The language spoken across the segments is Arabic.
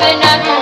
Pinnacle.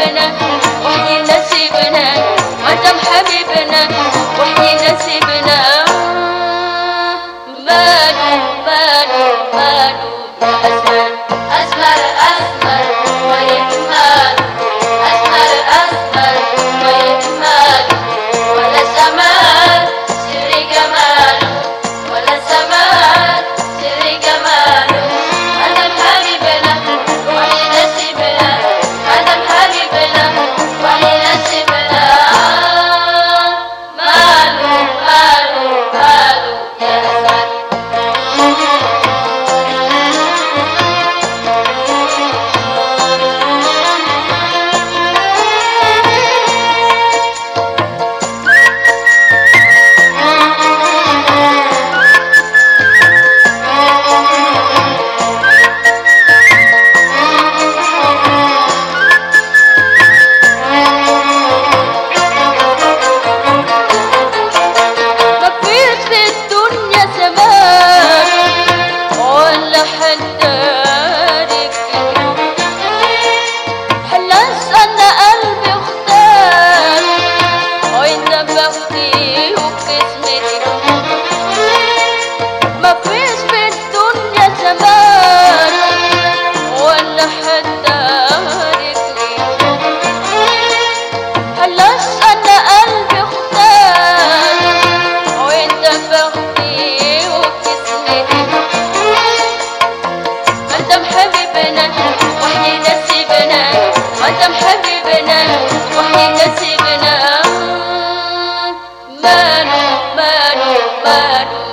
حبيبنا وحي نسيبنا. وأنتم حبيبنا وحي نصيبنا مالو مالو مالو يا open you. Madu, madu, madu.